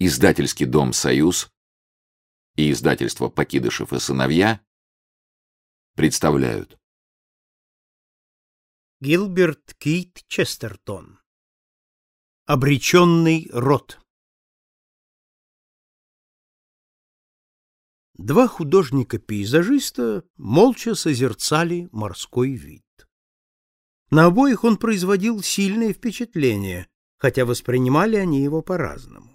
Издательский дом «Союз» и издательство «Покидышев и сыновья» представляют. Гилберт Кейт Честертон. Обреченный род. Два художника-пейзажиста молча созерцали морской вид. На обоих он производил сильное впечатление, хотя воспринимали они его по-разному.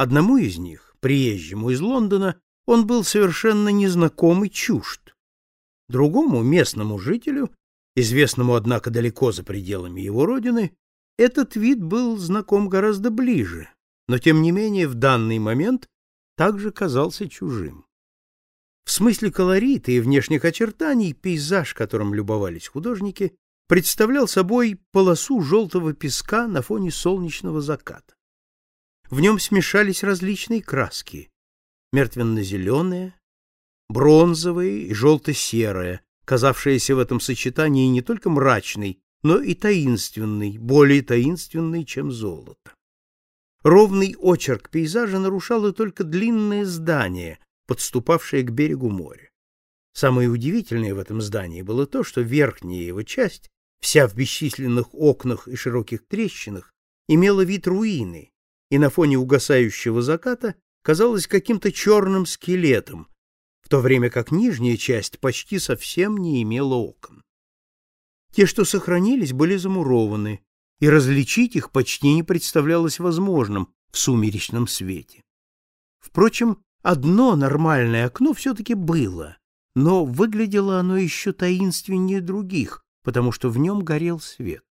Одному из них, приезжему из Лондона, он был совершенно незнаком и чужд. Другому, местному жителю, известному, однако, далеко за пределами его родины, этот вид был знаком гораздо ближе, но, тем не менее, в данный момент также казался чужим. В смысле колорита и внешних очертаний пейзаж, которым любовались художники, представлял собой полосу желтого песка на фоне солнечного заката. В нем смешались различные краски — мертвенно-зеленая, бронзовая и желто-серая, казавшаяся в этом сочетании не только мрачной, но и таинственной, более таинственной, чем золото. Ровный очерк пейзажа нарушало только длинное здание, подступавшее к берегу моря. Самое удивительное в этом здании было то, что верхняя его часть, вся в бесчисленных окнах и широких трещинах, имела вид руины, и на фоне угасающего заката казалась каким-то черным скелетом, в то время как нижняя часть почти совсем не имела окон. Те, что сохранились, были замурованы, и различить их почти не представлялось возможным в сумеречном свете. Впрочем, одно нормальное окно все-таки было, но выглядело оно еще таинственнее других, потому что в нем горел свет.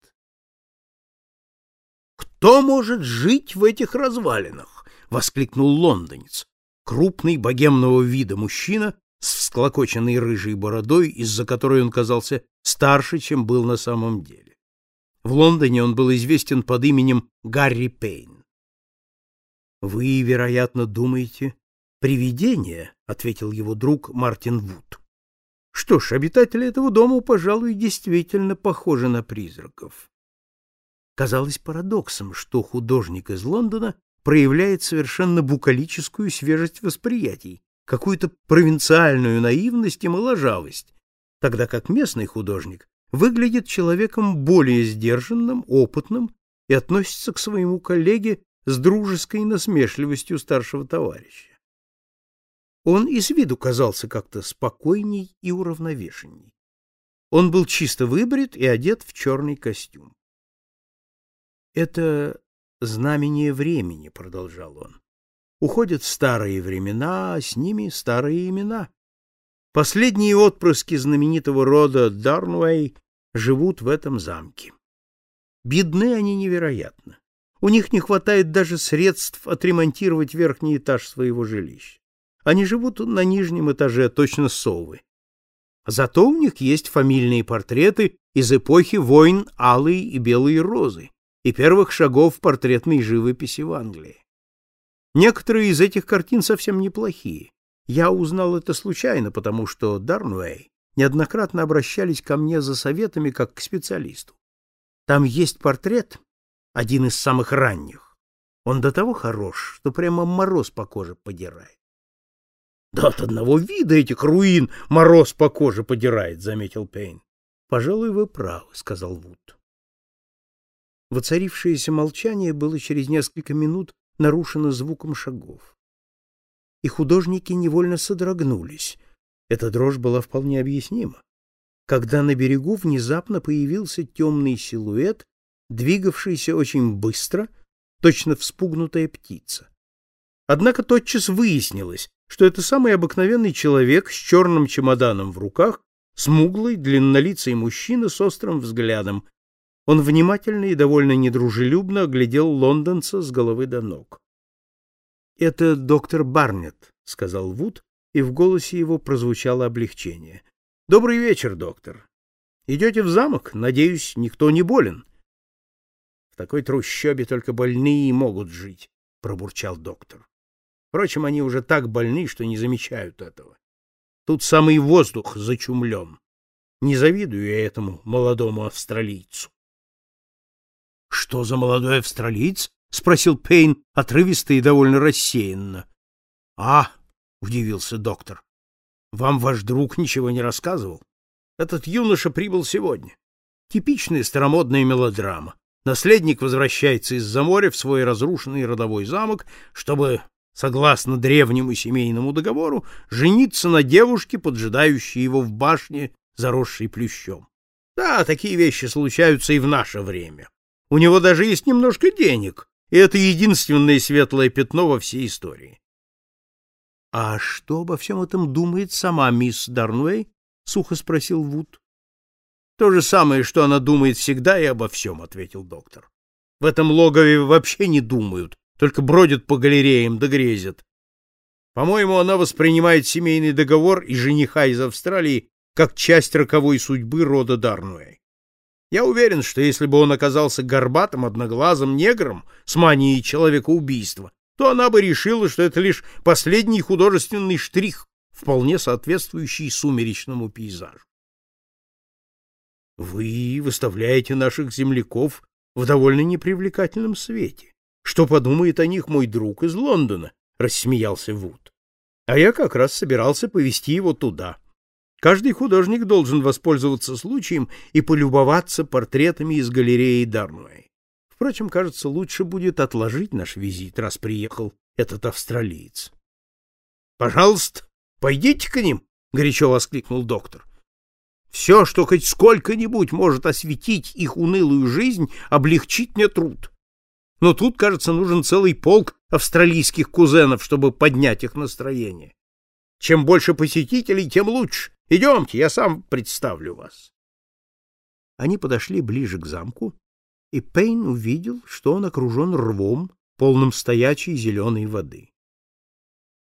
Кто может жить в этих развалинах? воскликнул лондонец, крупный богемного вида мужчина с всклокоченной рыжей бородой, из-за которой он казался старше, чем был на самом деле. В Лондоне он был известен под именем Гарри Пейн. Вы, вероятно, думаете, привидение, ответил его друг Мартин Вуд. Что ж, обитатели этого дома, пожалуй, действительно похожи на призраков казалось парадоксом, что художник из Лондона проявляет совершенно букалическую свежесть восприятий, какую-то провинциальную наивность и моложавость, тогда как местный художник выглядит человеком более сдержанным, опытным и относится к своему коллеге с дружеской насмешливостью старшего товарища. Он и с виду казался как-то спокойней и уравновешенней. Он был чисто выбрит и одет в черный костюм. Это знамение времени, продолжал он. Уходят старые времена, а с ними старые имена. Последние отпрыски знаменитого рода Дарнуэй живут в этом замке. Бедны они невероятно. У них не хватает даже средств отремонтировать верхний этаж своего жилища. Они живут на нижнем этаже, точно совы. Зато у них есть фамильные портреты из эпохи войн Алой и Белой Розы и первых шагов портретной живописи в Англии. Некоторые из этих картин совсем неплохие. Я узнал это случайно, потому что Дарнуэй неоднократно обращались ко мне за советами как к специалисту. Там есть портрет, один из самых ранних. Он до того хорош, что прямо мороз по коже подирает. — Да от одного вида этих руин мороз по коже подирает, — заметил Пейн. — Пожалуй, вы правы, — сказал Вуд. Воцарившееся молчание было через несколько минут нарушено звуком шагов. И художники невольно содрогнулись. Эта дрожь была вполне объяснима. Когда на берегу внезапно появился темный силуэт, двигавшийся очень быстро, точно вспугнутая птица. Однако тотчас выяснилось, что это самый обыкновенный человек с черным чемоданом в руках, смуглый, длиннолицый мужчина с острым взглядом, он внимательно и довольно недружелюбно оглядел лондонца с головы до ног. "Это доктор Барнетт", сказал Вуд, и в голосе его прозвучало облегчение. "Добрый вечер, доктор. Идете в замок? Надеюсь, никто не болен?" "В такой трущобе только больные могут жить", пробурчал доктор. "Впрочем, они уже так больны, что не замечают этого. Тут самый воздух зачумлен. Не завидую я этому молодому австралийцу. Что за молодой австралиец — спросил Пейн отрывисто и довольно рассеянно. — А, — удивился доктор, — вам ваш друг ничего не рассказывал? Этот юноша прибыл сегодня. Типичная старомодная мелодрама. Наследник возвращается из-за моря в свой разрушенный родовой замок, чтобы, согласно древнему семейному договору, жениться на девушке, поджидающей его в башне, заросшей плющом. Да, такие вещи случаются и в наше время. У него даже есть немножко денег, и это единственное светлое пятно во всей истории. — А что обо всем этом думает сама мисс Дарнуэй? — сухо спросил Вуд. — То же самое, что она думает всегда и обо всем, — ответил доктор. — В этом логове вообще не думают, только бродят по галереям да грезят. По-моему, она воспринимает семейный договор и жениха из Австралии как часть роковой судьбы рода Дарнуэй. Я уверен, что если бы он оказался горбатым, одноглазым негром с манией человекоубийства, то она бы решила, что это лишь последний художественный штрих, вполне соответствующий сумеречному пейзажу. Вы выставляете наших земляков в довольно непривлекательном свете. Что подумает о них мой друг из Лондона? рассмеялся Вуд. А я как раз собирался повести его туда. Каждый художник должен воспользоваться случаем и полюбоваться портретами из галереи Дарнуэй. Впрочем, кажется, лучше будет отложить наш визит, раз приехал этот австралиец. — Пожалуйста, пойдите к ним, — горячо воскликнул доктор. — Все, что хоть сколько-нибудь может осветить их унылую жизнь, облегчит мне труд. Но тут, кажется, нужен целый полк австралийских кузенов, чтобы поднять их настроение. Чем больше посетителей, тем лучше. Идемте, я сам представлю вас. Они подошли ближе к замку, и Пейн увидел, что он окружен рвом, полным стоячей зеленой воды.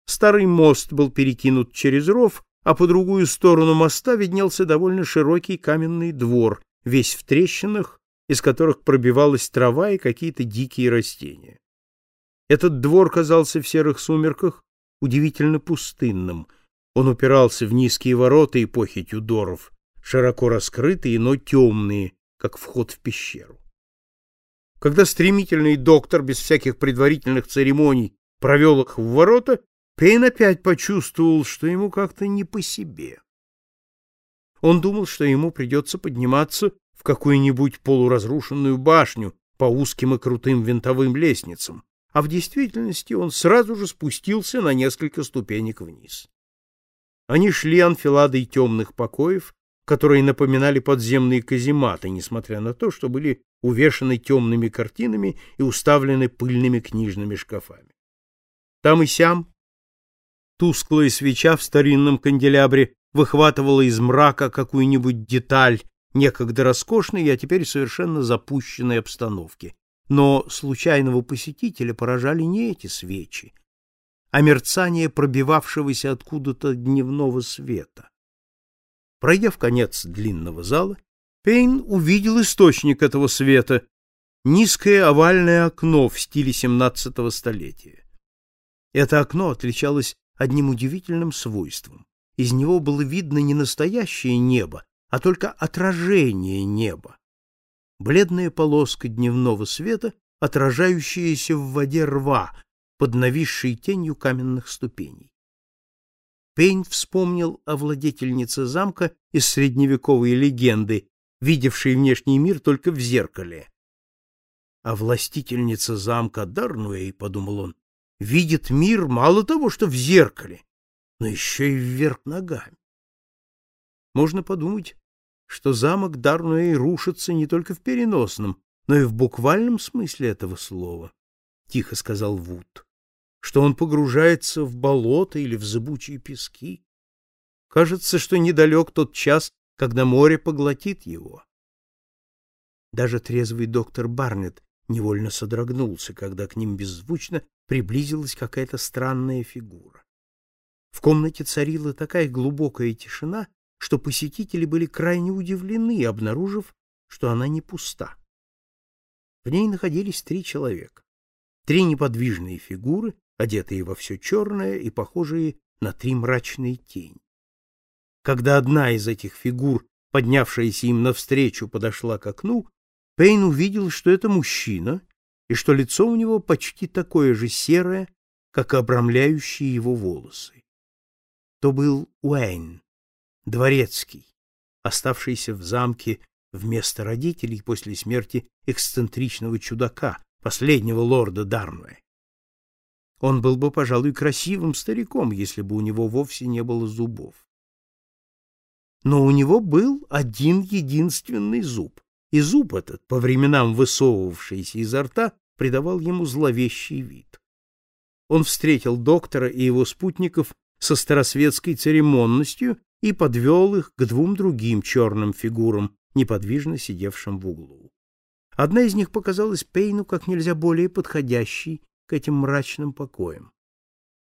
Старый мост был перекинут через ров, а по другую сторону моста виднелся довольно широкий каменный двор, весь в трещинах, из которых пробивалась трава и какие-то дикие растения. Этот двор казался в серых сумерках удивительно пустынным. Он упирался в низкие ворота эпохи Тюдоров, широко раскрытые, но темные, как вход в пещеру. Когда стремительный доктор без всяких предварительных церемоний провел их в ворота, Пейн опять почувствовал, что ему как-то не по себе. Он думал, что ему придется подниматься в какую-нибудь полуразрушенную башню по узким и крутым винтовым лестницам, а в действительности он сразу же спустился на несколько ступенек вниз. Они шли анфиладой темных покоев, которые напоминали подземные казематы, несмотря на то, что были увешаны темными картинами и уставлены пыльными книжными шкафами. Там и сям тусклая свеча в старинном канделябре выхватывала из мрака какую-нибудь деталь некогда роскошной, а теперь совершенно запущенной обстановки, но случайного посетителя поражали не эти свечи, а мерцание пробивавшегося откуда-то дневного света. Пройдя в конец длинного зала, Пейн увидел источник этого света — низкое овальное окно в стиле XVII столетия. Это окно отличалось одним удивительным свойством. Из него было видно не настоящее небо, а только отражение неба бледная полоска дневного света, отражающаяся в воде рва под нависшей тенью каменных ступеней. Пейн вспомнил о владетельнице замка из средневековой легенды, видевшей внешний мир только в зеркале. А властительница замка Дарнуэй, подумал он, видит мир мало того, что в зеркале, но еще и вверх ногами. Можно подумать, что замок Дарнуэй рушится не только в переносном, но и в буквальном смысле этого слова, — тихо сказал Вуд, — что он погружается в болото или в зыбучие пески. Кажется, что недалек тот час, когда море поглотит его. Даже трезвый доктор Барнетт невольно содрогнулся, когда к ним беззвучно приблизилась какая-то странная фигура. В комнате царила такая глубокая тишина, что посетители были крайне удивлены, обнаружив, что она не пуста. В ней находились три человека. Три неподвижные фигуры, одетые во все черное и похожие на три мрачные тени. Когда одна из этих фигур, поднявшаяся им навстречу, подошла к окну, Пейн увидел, что это мужчина, и что лицо у него почти такое же серое, как обрамляющие его волосы. То был Уэйн, дворецкий, оставшийся в замке вместо родителей после смерти эксцентричного чудака, последнего лорда Дарнуэ. Он был бы, пожалуй, красивым стариком, если бы у него вовсе не было зубов. Но у него был один единственный зуб, и зуб этот, по временам высовывавшийся изо рта, придавал ему зловещий вид. Он встретил доктора и его спутников со старосветской церемонностью и подвел их к двум другим черным фигурам, неподвижно сидевшим в углу. Одна из них показалась Пейну как нельзя более подходящей к этим мрачным покоям.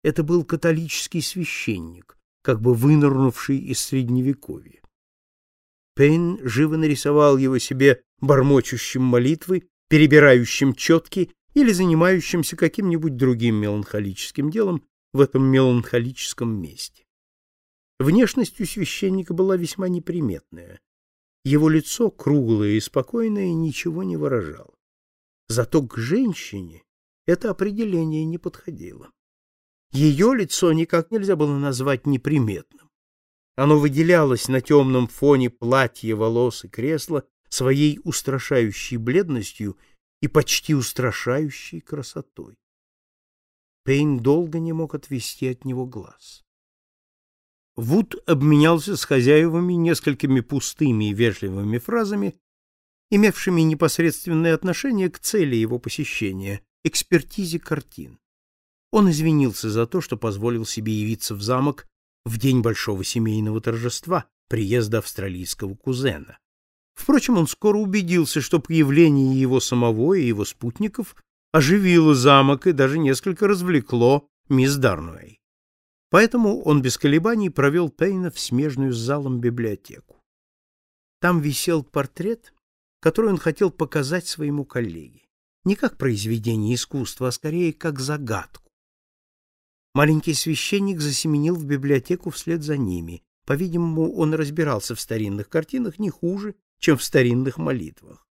Это был католический священник, как бы вынырнувший из средневековья. Пейн живо нарисовал его себе бормочущим молитвы, перебирающим четки или занимающимся каким-нибудь другим меланхолическим делом в этом меланхолическом месте. Внешность у священника была весьма неприметная. Его лицо, круглое и спокойное, ничего не выражало. Зато к женщине это определение не подходило. Ее лицо никак нельзя было назвать неприметным. Оно выделялось на темном фоне платья, волос и кресла своей устрашающей бледностью и почти устрашающей красотой. Пейн долго не мог отвести от него глаз. Вуд обменялся с хозяевами несколькими пустыми и вежливыми фразами, имевшими непосредственное отношение к цели его посещения — экспертизе картин. Он извинился за то, что позволил себе явиться в замок в день большого семейного торжества, приезда австралийского кузена. Впрочем, он скоро убедился, что появление его самого и его спутников оживило замок и даже несколько развлекло мисс Дарнуэй. Поэтому он без колебаний провел Пейна в смежную с залом библиотеку. Там висел портрет, который он хотел показать своему коллеге. Не как произведение искусства, а скорее как загадку. Маленький священник засеменил в библиотеку вслед за ними. По-видимому, он разбирался в старинных картинах не хуже, чем в старинных молитвах.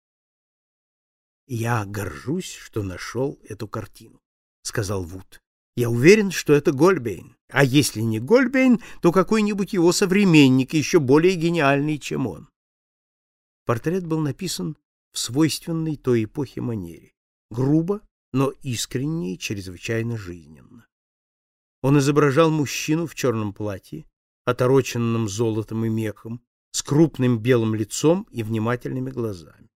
«Я горжусь, что нашел эту картину», — сказал Вуд. «Я уверен, что это Гольбейн. А если не Гольбейн, то какой-нибудь его современник, еще более гениальный, чем он». Портрет был написан в свойственной той эпохе манере. Грубо, но искренне и чрезвычайно жизненно. Он изображал мужчину в черном платье, отороченном золотом и мехом, с крупным белым лицом и внимательными глазами.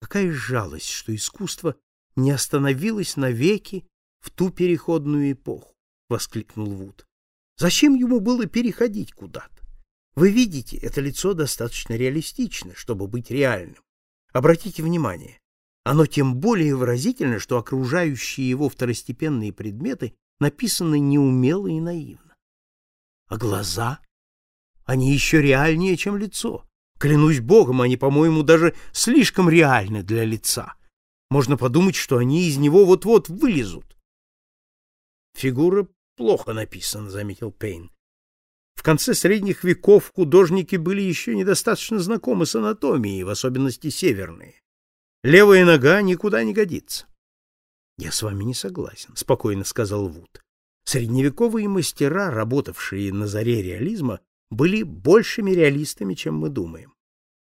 Какая жалость, что искусство не остановилось навеки в ту переходную эпоху, воскликнул Вуд. Зачем ему было переходить куда-то? Вы видите, это лицо достаточно реалистично, чтобы быть реальным. Обратите внимание, оно тем более выразительно, что окружающие его второстепенные предметы написаны неумело и наивно. А глаза они еще реальнее, чем лицо. Клянусь богом, они, по-моему, даже слишком реальны для лица. Можно подумать, что они из него вот-вот вылезут. Фигура плохо написана, заметил Пейн. В конце средних веков художники были еще недостаточно знакомы с анатомией, в особенности северные. Левая нога никуда не годится. Я с вами не согласен, спокойно сказал Вуд. Средневековые мастера, работавшие на заре реализма, были большими реалистами, чем мы думаем.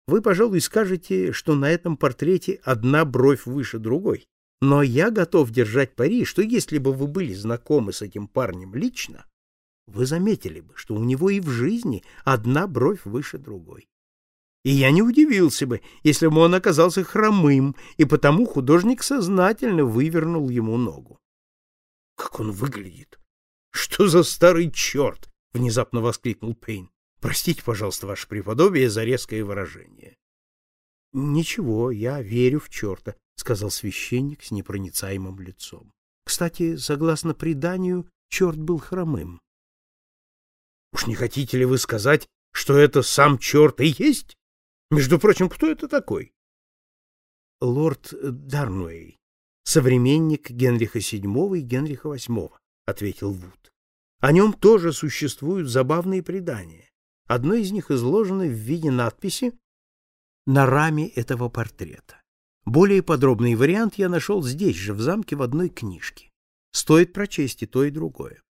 Вы, пожалуй, скажете, что на этом портрете одна бровь выше другой. Но я готов держать пари, что если бы вы были знакомы с этим парнем лично, вы заметили бы, что у него и в жизни одна бровь выше другой. И я не удивился бы, если бы он оказался хромым, и потому художник сознательно вывернул ему ногу. — Как он выглядит! Что за старый черт! — внезапно воскликнул Пейн. — Простите, пожалуйста, ваше преподобие за резкое выражение. — Ничего, я верю в черта, — сказал священник с непроницаемым лицом. Кстати, согласно преданию, черт был хромым. — Уж не хотите ли вы сказать, что это сам черт и есть? Между прочим, кто это такой? — Лорд Дарнуэй, современник Генриха VII и Генриха VIII, — ответил Вуд. О нем тоже существуют забавные предания. Одно из них изложено в виде надписи на раме этого портрета. Более подробный вариант я нашел здесь же, в замке, в одной книжке. Стоит прочесть и то, и другое.